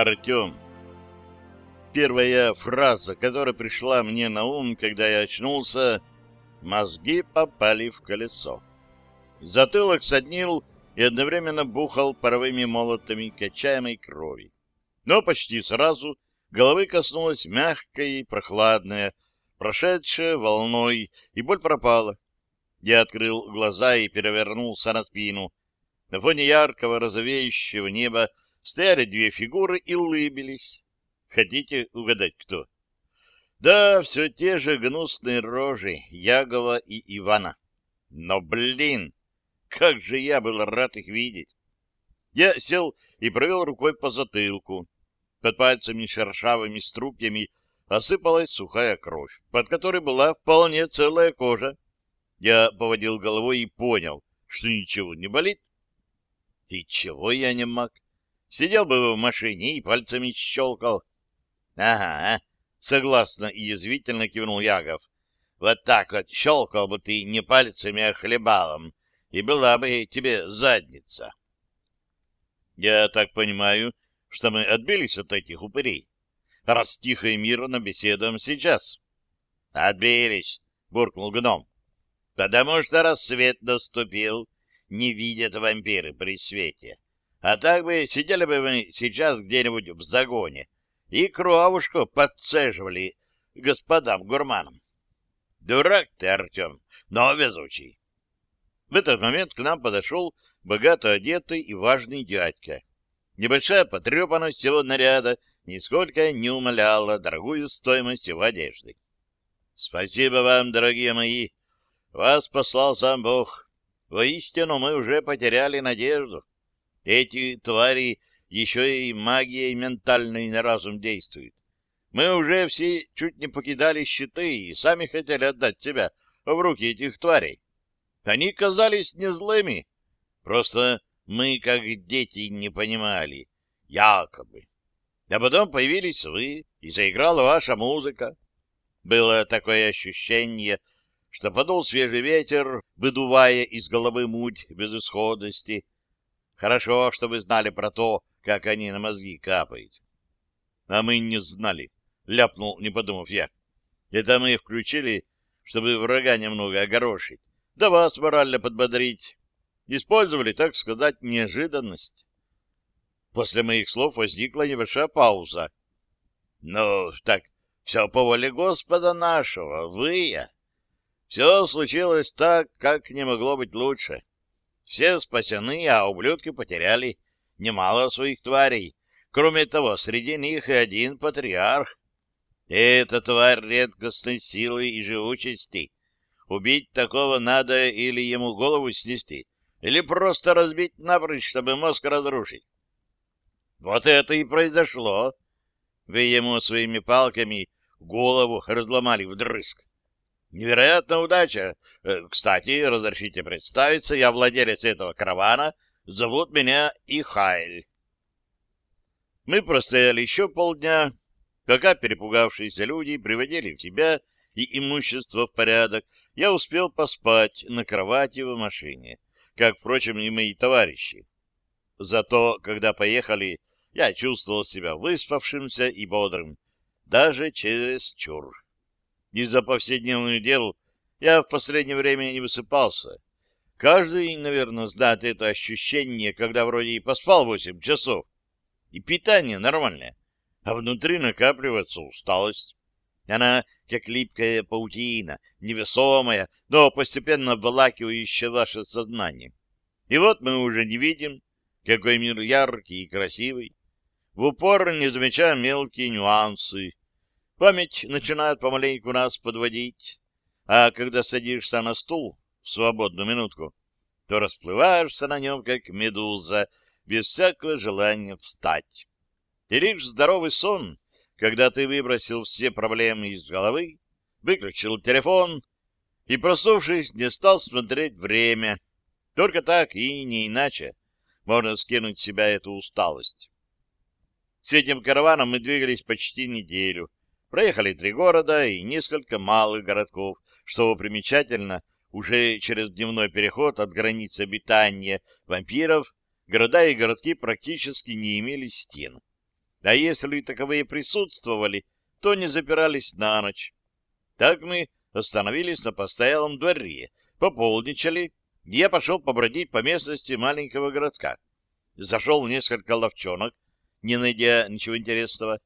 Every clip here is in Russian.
Артем. Первая фраза, которая пришла мне на ум, когда я очнулся, мозги попали в колесо. Затылок соднил и одновременно бухал паровыми молотами качаемой крови. Но почти сразу головы коснулась мягкая и прохладная, прошедшая волной, и боль пропала. Я открыл глаза и перевернулся на спину. На фоне яркого розовеющего неба стояли две фигуры и улыбились. Хотите угадать, кто? Да, все те же гнусные рожи Ягова и Ивана. Но, блин, как же я был рад их видеть! Я сел и провел рукой по затылку. Под пальцами шершавыми струпьями осыпалась сухая кровь, под которой была вполне целая кожа. Я поводил головой и понял, что ничего не болит. И чего я не мог? Сидел бы в машине и пальцами щелкал. — Ага, — согласно и язвительно кивнул Ягов. — Вот так вот щелкал бы ты не пальцами, а хлебалом, и была бы тебе задница. — Я так понимаю, что мы отбились от этих упырей, раз тихо и мирно беседуем сейчас. — Отбились, — буркнул гном. — Потому что рассвет наступил, не видят вампиры при свете. А так бы сидели бы мы сейчас где-нибудь в загоне и кровушку подцеживали господам гурманам. Дурак ты, Артем, но везучий. В этот момент к нам подошел богато одетый и важный дядька. Небольшая потрепанность его наряда нисколько не умаляла дорогую стоимость его одежды. Спасибо вам, дорогие мои. Вас послал сам Бог. Воистину, мы уже потеряли надежду. Эти твари еще и магией ментальной на разум действуют. Мы уже все чуть не покидали щиты и сами хотели отдать себя в руки этих тварей. Они казались не злыми, просто мы, как дети, не понимали. Якобы. А потом появились вы, и заиграла ваша музыка. Было такое ощущение, что подул свежий ветер, выдувая из головы муть безысходности. Хорошо, что вы знали про то, как они на мозги капают. А мы не знали, ляпнул, не подумав я. Это мы включили, чтобы врага немного огорошить, да вас морально подбодрить. Использовали, так сказать, неожиданность. После моих слов возникла небольшая пауза. — Ну, так все по воле Господа нашего, вы я. Все случилось так, как не могло быть лучше. Все спасены, а ублюдки потеряли немало своих тварей. Кроме того, среди них и один патриарх. Это тварь редкостной силы и живучести. Убить такого надо или ему голову снести, или просто разбить напрочь, чтобы мозг разрушить. Вот это и произошло. Вы ему своими палками голову разломали вдрызг. Невероятная удача. Э, кстати, разрешите представиться, я владелец этого каравана, зовут меня Ихайль. Мы простояли еще полдня, пока перепугавшиеся люди приводили в себя и имущество в порядок, я успел поспать на кровати в машине как, впрочем, и мои товарищи. Зато, когда поехали, я чувствовал себя выспавшимся и бодрым, даже через чур. Из-за повседневных дел я в последнее время не высыпался. Каждый, наверное, знает это ощущение, когда вроде и поспал восемь часов, и питание нормальное, а внутри накапливается усталость. Она как липкая паутина, невесомая, но постепенно обволакивающая ваше сознание. И вот мы уже не видим, какой мир яркий и красивый. В упор не замечаем мелкие нюансы. Память начинает помаленьку нас подводить. А когда садишься на стул в свободную минутку, то расплываешься на нем, как медуза, без всякого желания встать. И лишь здоровый сон когда ты выбросил все проблемы из головы, выключил телефон и, проснувшись, не стал смотреть время. Только так и не иначе можно скинуть с себя эту усталость. С этим караваном мы двигались почти неделю. Проехали три города и несколько малых городков, что примечательно, уже через дневной переход от границы обитания вампиров города и городки практически не имели стен. а если таковые присутствовали, то не запирались на ночь. Так мы остановились на постоялом дворе, пополничали, я пошел побродить по местности маленького городка. Зашел в несколько ловчонок, не найдя ничего интересного.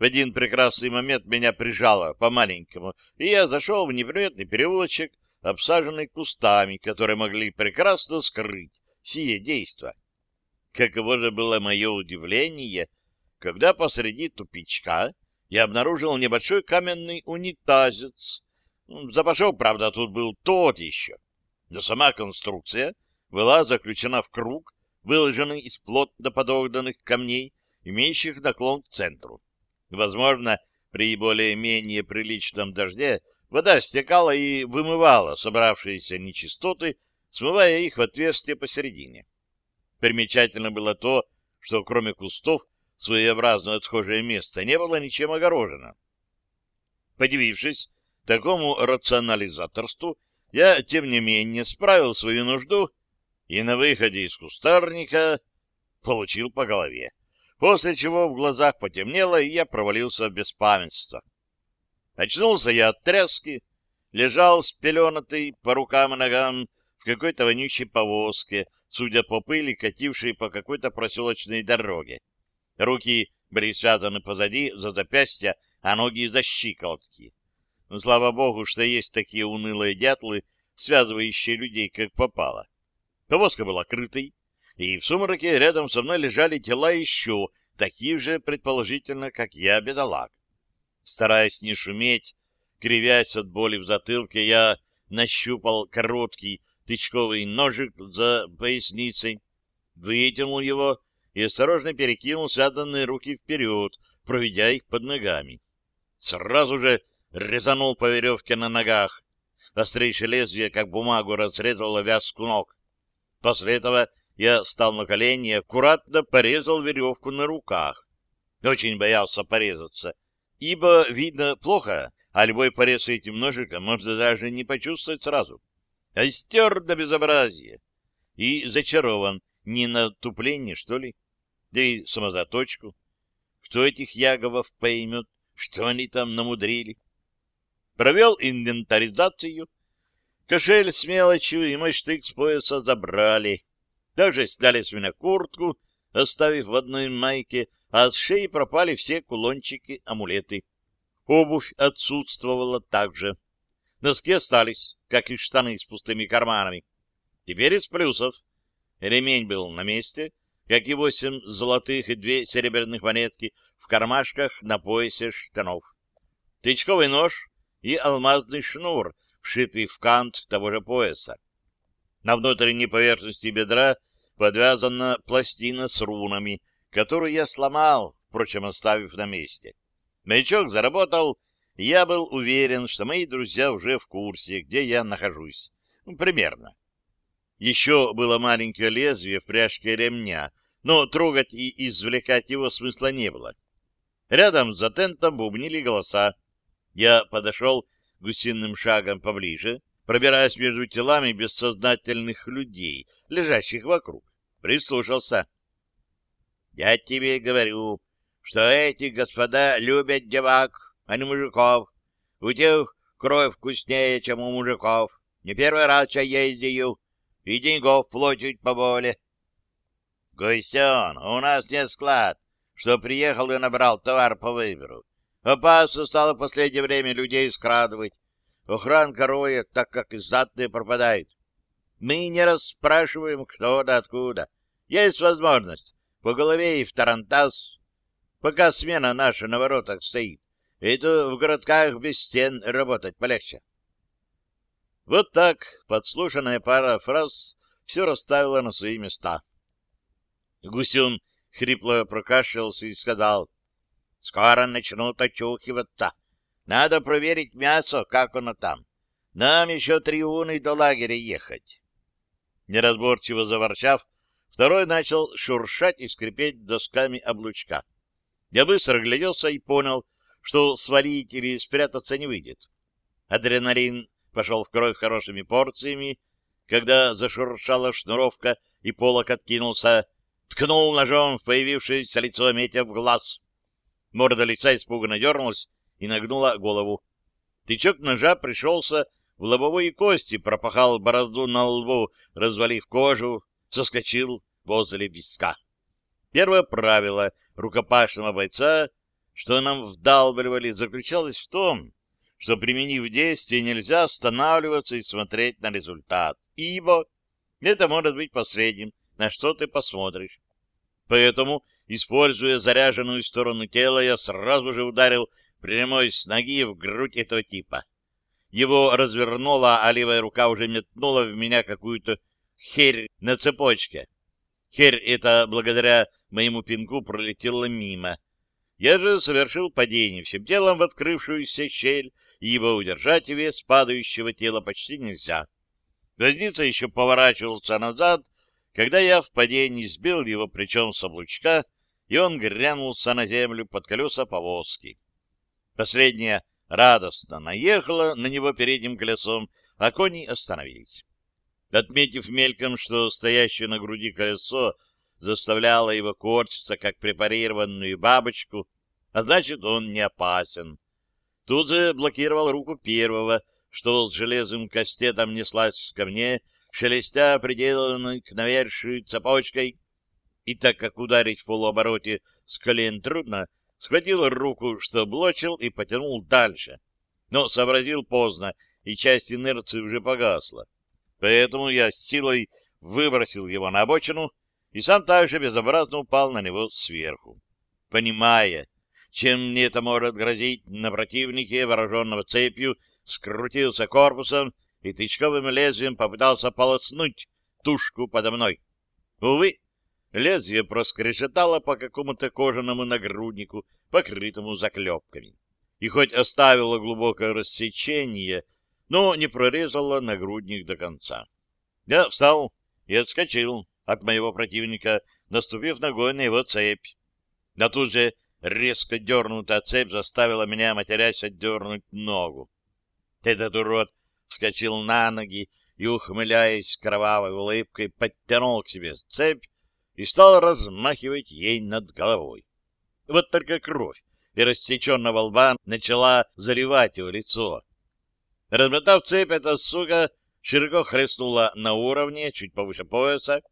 В один прекрасный момент меня прижало по-маленькому, и я зашел в неприметный переулочек, обсаженный кустами, которые могли прекрасно скрыть сие действо. Каково же было мое удивление, когда посреди тупичка я обнаружил небольшой каменный унитазец. Запашок, правда, тут был тот еще. Но сама конструкция была заключена в круг, выложенный из плотно подогнанных камней, имеющих наклон к центру. Возможно, при более-менее приличном дожде вода стекала и вымывала собравшиеся нечистоты, смывая их в отверстие посередине. Примечательно было то, что кроме кустов своеобразно отхожее место не было ничем огорожено. Подивившись такому рационализаторству, я, тем не менее, справил свою нужду и на выходе из кустарника получил по голове, после чего в глазах потемнело, и я провалился в беспамятство. Очнулся я от тряски, лежал спеленатый по рукам и ногам в какой-то вонючей повозке, судя по пыли, катившей по какой-то проселочной дороге. Руки были связаны позади, за запястья, а ноги за щиколотки. Но, ну, слава богу, что есть такие унылые дятлы, связывающие людей как попало. Повозка была крытой, и в сумраке рядом со мной лежали тела еще таких же, предположительно, как я, бедолаг. Стараясь не шуметь, кривясь от боли в затылке, я нащупал короткий тычковый ножик за поясницей, вытянул его и осторожно перекинул связанные руки вперед, проведя их под ногами. Сразу же резанул по веревке на ногах. Острейшее лезвие, как бумагу, разрезало вязку ног. После этого я встал на колени и аккуратно порезал веревку на руках. Очень боялся порезаться, ибо видно плохо, а любой порез этим ножиком можно даже не почувствовать сразу. А стер до безобразия. И зачарован не на тупление, что ли? Да и самозаточку. Кто этих яговов поймет, что они там намудрили? Провел инвентаризацию. Кошель с мелочью и мой штык с пояса забрали. Также сняли с меня куртку, оставив в одной майке, а с шеи пропали все кулончики, амулеты. Обувь отсутствовала также. Носки остались, как и штаны с пустыми карманами. Теперь из плюсов. Ремень был на месте, как и восемь золотых и две серебряных монетки в кармашках на поясе штанов. Тычковый нож и алмазный шнур, вшитый в кант того же пояса. На внутренней поверхности бедра подвязана пластина с рунами, которую я сломал, впрочем, оставив на месте. Маячок заработал, и я был уверен, что мои друзья уже в курсе, где я нахожусь. Ну, примерно. Еще было маленькое лезвие в пряжке ремня, но трогать и извлекать его смысла не было. Рядом за тентом бубнили голоса. Я подошел гусиным шагом поближе, пробираясь между телами бессознательных людей, лежащих вокруг. Прислушался. — Я тебе говорю, что эти господа любят девак, а не мужиков. У тех кровь вкуснее, чем у мужиков. Не первый раз я ездию, и деньгов платить поболе. — Гусен, у нас нет склад, что приехал и набрал товар по выбору. Опасно стало в последнее время людей скрадывать. Охранка роет, так как издатные пропадают. Мы не расспрашиваем, кто да откуда. Есть возможность по голове и в тарантас, пока смена наша на воротах стоит. Это в городках без стен работать полегче. Вот так подслушанная пара фраз все расставила на свои места. Гусюн хрипло прокашлялся и сказал, «Скоро начнут очухиваться. Надо проверить мясо, как оно там. Нам еще три уны до лагеря ехать». Неразборчиво заворчав, второй начал шуршать и скрипеть досками облучка. Я быстро гляделся и понял, что свалить или спрятаться не выйдет. Адреналин пошел в кровь хорошими порциями, когда зашуршала шнуровка и полок откинулся, ткнул ножом в появившееся лицо Метя в глаз. Морда лица испуганно дернулась и нагнула голову. Тычок ножа пришелся в лобовые кости, пропахал борозду на лбу, развалив кожу, соскочил возле виска. Первое правило рукопашного бойца, что нам вдалбливали, заключалось в том, что, применив действие, нельзя останавливаться и смотреть на результат, ибо это может быть последним, на что ты посмотришь. Поэтому, используя заряженную сторону тела, я сразу же ударил прямой с ноги в грудь этого типа. Его развернула, а левая рука уже метнула в меня какую-то херь на цепочке. Херь эта, благодаря моему пинку, пролетела мимо. Я же совершил падение всем телом в открывшуюся щель, ибо удержать вес падающего тела почти нельзя. Возница еще поворачивался назад, когда я в падении сбил его плечом с облучка, и он грянулся на землю под колеса повозки. Последняя радостно наехала на него передним колесом, а кони остановились. Отметив мельком, что стоящее на груди колесо заставляло его корчиться, как препарированную бабочку, а значит, он не опасен. Тут же блокировал руку первого, что с железным кастетом неслась ко мне, шелестя приделанной к навершию цепочкой, и так как ударить в полуобороте с колен трудно, схватил руку, что блочил, и потянул дальше. Но сообразил поздно, и часть инерции уже погасла. Поэтому я с силой выбросил его на обочину и сам также безобразно упал на него сверху. Понимая, чем мне это может грозить, на противнике, вооруженного цепью, скрутился корпусом и тычковым лезвием попытался полоснуть тушку подо мной. Увы, лезвие проскрешетало по какому-то кожаному нагруднику, покрытому заклепками. И хоть оставило глубокое рассечение, но не прорезало нагрудник до конца. Я встал и отскочил от моего противника, наступив ногой на его цепь. Но тут же резко дернутая цепь заставила меня, матерясь, отдернуть ногу. Этот урод вскочил на ноги и, ухмыляясь кровавой улыбкой, подтянул к себе цепь и стал размахивать ей над головой. Вот только кровь и рассеченного лба начала заливать его лицо. Размотав цепь, эта сука широко хлестнула на уровне, чуть повыше пояса.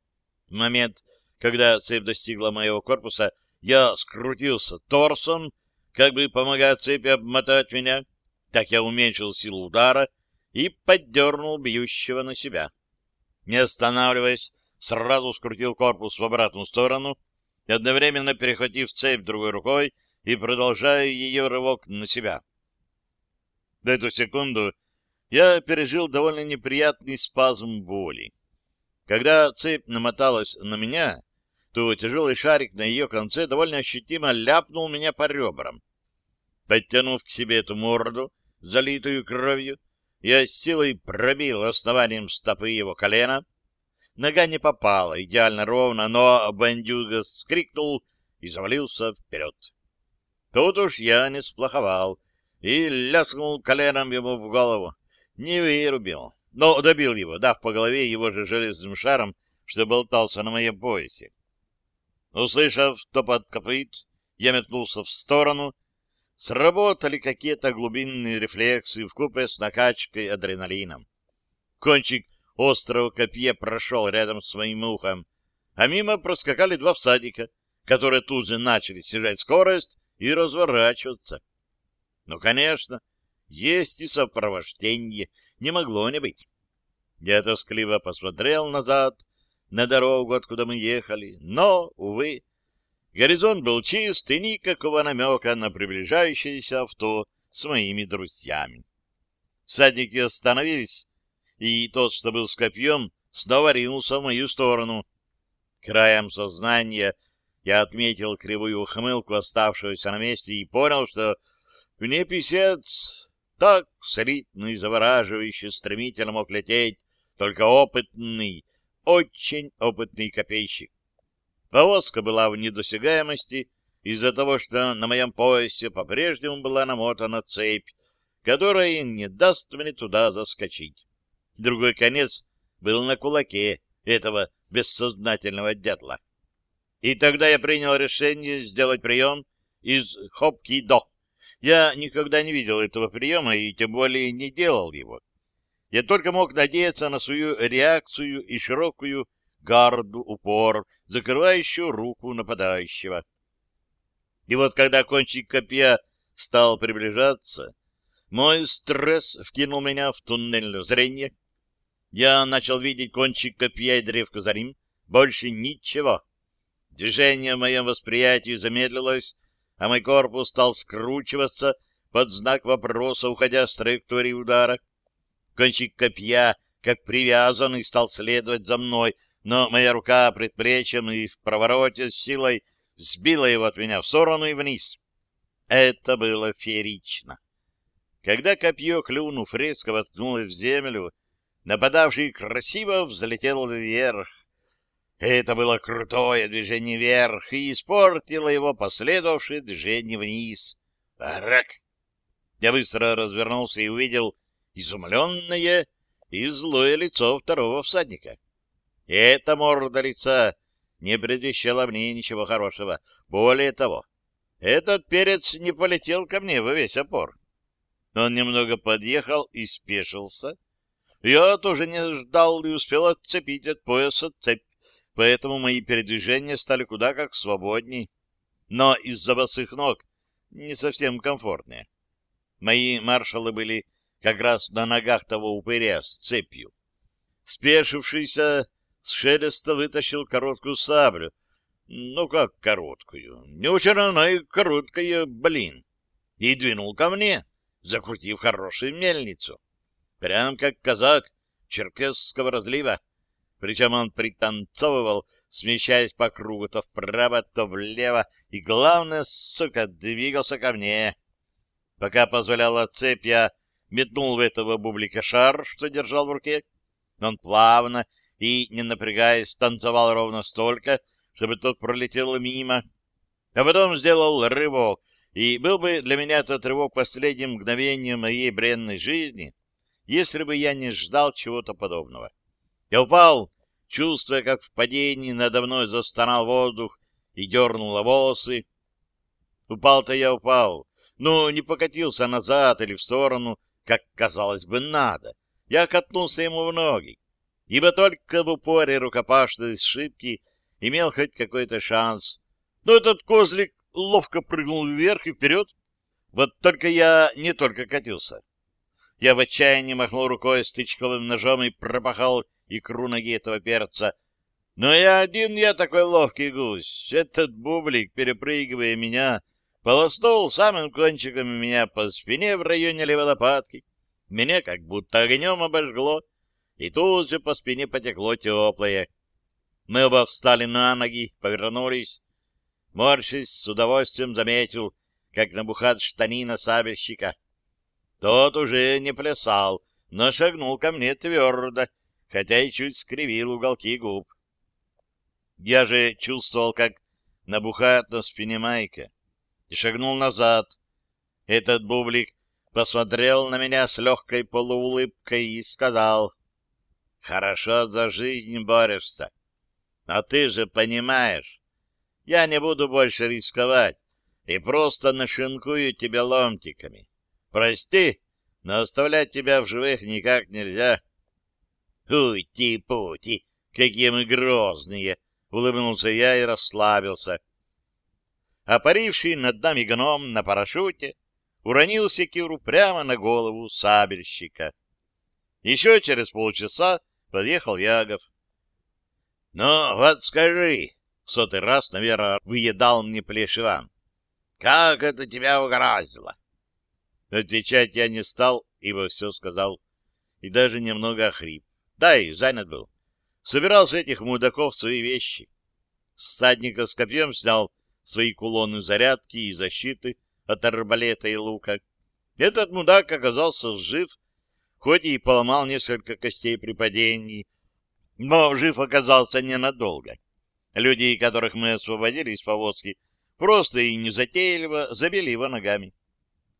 В момент, когда цепь достигла моего корпуса, я скрутился торсом, как бы помогая цепи обмотать меня. Так я уменьшил силу удара и поддернул бьющего на себя. Не останавливаясь, сразу скрутил корпус в обратную сторону, одновременно перехватив цепь другой рукой и продолжая ее рывок на себя. В эту секунду я пережил довольно неприятный спазм боли. Когда цепь намоталась на меня, то тяжелый шарик на ее конце довольно ощутимо ляпнул меня по ребрам. Подтянув к себе эту морду, залитую кровью, я с силой пробил основанием стопы его колена. Нога не попала идеально ровно, но бандюга скрикнул и завалился вперед. Тут уж я не сплоховал и ляснул коленом ему в голову. Не вырубил, но добил его, дав по голове его же железным шаром, что болтался на моем поясе. Услышав топот копыт, я метнулся в сторону. Сработали какие-то глубинные рефлексы вкупе с накачкой адреналином. Кончик острого копья прошел рядом с моим ухом, а мимо проскакали два всадника, которые тут же начали снижать скорость и разворачиваться. Ну, конечно, есть и сопровождение, не могло не быть. Я тоскливо посмотрел назад, на дорогу, откуда мы ехали, но, увы, горизонт был чист и никакого намека на приближающееся авто с моими друзьями. Всадники остановились, и тот, что был с копьем, снова ринулся в мою сторону. Краем сознания я отметил кривую ухмылку оставшегося на месте и понял, что мне писец так солидно и завораживающе стремительно мог лететь только опытный, очень опытный копейщик. Повозка была в недосягаемости из-за того, что на моем поясе по-прежнему была намотана цепь, которая не даст мне туда заскочить. Другой конец был на кулаке этого бессознательного дятла. И тогда я принял решение сделать прием из хопки-до. Я никогда не видел этого приема и тем более не делал его. Я только мог надеяться на свою реакцию и широкую гарду, упор, закрывающую руку нападающего. И вот когда кончик копья стал приближаться, мой стресс вкинул меня в туннельное зрение. Я начал видеть кончик копья и древко за ним. Больше ничего. Движение в моем восприятии замедлилось, а мой корпус стал скручиваться под знак вопроса, уходя с траектории удара. Кончик копья, как привязанный, стал следовать за мной, но моя рука предплечьем и в провороте с силой сбила его от меня в сторону и вниз. Это было феерично. Когда копье, клюнув, резко воткнулось в землю, нападавший красиво взлетел вверх. Это было крутое движение вверх и испортило его последовавшее движение вниз. Рак! Я быстро развернулся и увидел изумленное и злое лицо второго всадника. И эта морда лица не предвещала мне ничего хорошего. Более того, этот перец не полетел ко мне во весь опор. Он немного подъехал и спешился. Я тоже не ждал и успел отцепить от пояса цепь, поэтому мои передвижения стали куда как свободней, но из-за босых ног не совсем комфортные. Мои маршалы были как раз на ногах того упыря с цепью. Спешившийся с шелеста вытащил короткую саблю. Ну, как короткую? Не очень она и короткая, блин. И двинул ко мне, закрутив хорошую мельницу. Прям как казак черкесского разлива. Причем он пританцовывал, смещаясь по кругу то вправо, то влево, и, главное, сука, двигался ко мне. Пока позволяла цепь, я метнул в этого бублика шар, что держал в руке. Он плавно и, не напрягаясь, танцевал ровно столько, чтобы тот пролетел мимо. А потом сделал рывок, и был бы для меня этот рывок последним мгновением моей бренной жизни, если бы я не ждал чего-то подобного. Я упал, чувствуя, как в падении надо мной застонал воздух и дернул волосы. Упал-то я упал, но не покатился назад или в сторону, как, казалось бы, надо. Я катнулся ему в ноги, ибо только в упоре рукопашной сшибки имел хоть какой-то шанс. Но этот козлик ловко прыгнул вверх и вперед. Вот только я не только катился. Я в отчаянии махнул рукой с тычковым ножом и пропахал икру ноги этого перца. Но я один, я такой ловкий гусь. Этот бублик, перепрыгивая меня, полоснул самым кончиком меня по спине в районе левой лопатки. Меня как будто огнем обожгло, и тут же по спине потекло теплое. Мы оба встали на ноги, повернулись. Морщись, с удовольствием заметил, как набухат штанина сабельщика. Тот уже не плясал, но шагнул ко мне твердо, хотя и чуть скривил уголки губ. Я же чувствовал, как набухает на спине майка, и шагнул назад. Этот бублик посмотрел на меня с легкой полуулыбкой и сказал, «Хорошо за жизнь борешься. А ты же понимаешь, я не буду больше рисковать и просто нашинкую тебя ломтиками. Прости, но оставлять тебя в живых никак нельзя. Ути-пути, какие мы грозные! Улыбнулся я и расслабился. А паривший над нами гном на парашюте уронил секиру прямо на голову сабельщика. Еще через полчаса подъехал Ягов. — Ну, вот скажи, — сотый раз, наверное, выедал мне плешиван, — как это тебя угораздило? Отвечать я не стал, ибо все сказал, и даже немного охрип. Да, и занят был. Собирал с этих мудаков свои вещи. Садника с копьем снял свои кулоны зарядки и защиты от арбалета и лука. Этот мудак оказался жив, хоть и поломал несколько костей при падении, но жив оказался ненадолго. Люди, которых мы освободили из повозки, просто и незатейливо забили его ногами.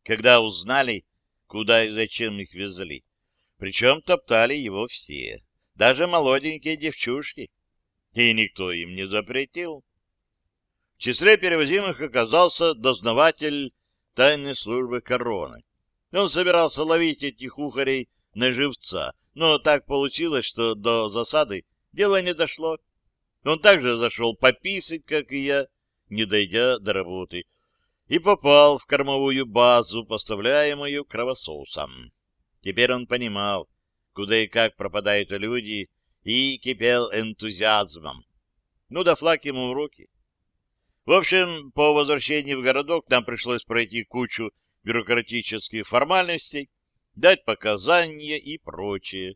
Когда узнали, куда и зачем их везли, причем топтали его все, даже молоденькие девчушки, и никто им не запретил. В числе перевозимых оказался дознаватель тайной службы короны. Он собирался ловить этих ухарей на живца, но так получилось, что до засады дело не дошло. Он также зашел пописать, как и я, не дойдя до работы, и попал в кормовую базу, поставляемую кровососом. Теперь он понимал, куда и как пропадают люди, и кипел энтузиазмом. Ну да флаг ему в руки. В общем, по возвращении в городок нам пришлось пройти кучу бюрократических формальностей, дать показания и прочее.